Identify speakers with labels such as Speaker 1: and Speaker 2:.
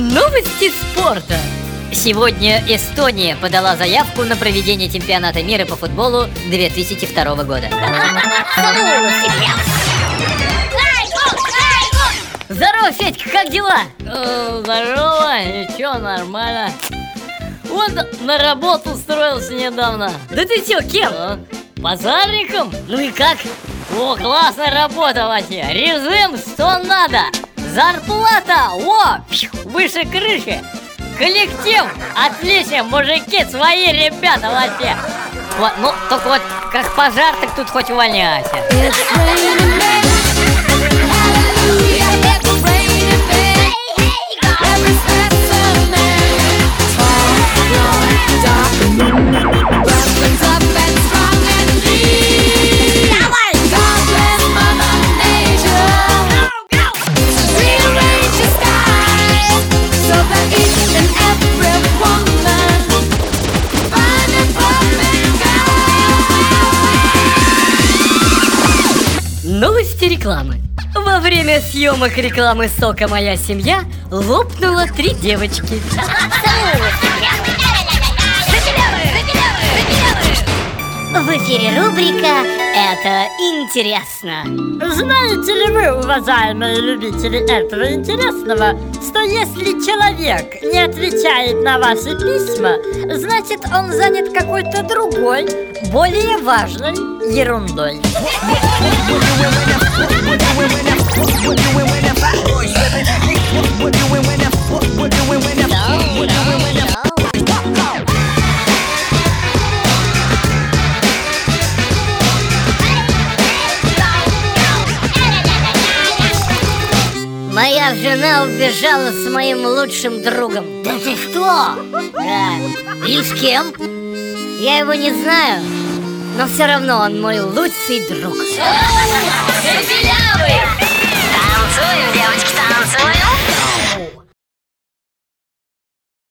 Speaker 1: спорта. Сегодня Эстония подала заявку на проведение чемпионата мира по футболу 2002 года. Здорово, Федька, как дела?
Speaker 2: Э, Здорово, ничего, нормально. Вот на работу устроился недавно.
Speaker 1: Да ты чё, кем?
Speaker 2: Базарником?
Speaker 1: Ну и как?
Speaker 2: О, классная работа вообще. Режим, что надо. Зарплата, о, выше крыши. Коллектив, отлично, мужики, свои ребята вообще. Вот, ну, только вот как пожар, так тут хоть увольняйся.
Speaker 1: Рекламы. Во время съемок рекламы сока «Моя семья» лопнуло три девочки. В эфире рубрика «Это интересно».
Speaker 2: Знаете ли вы, уважаемые любители этого интересного, что если человек не отвечает на ваши письма, значит он занят какой-то другой, более важной ерундой?
Speaker 1: Моя жена убежала с моим лучшим другом. Да ты что? И с кем? Я его не знаю, но все равно он мой лучший друг. Танцуем,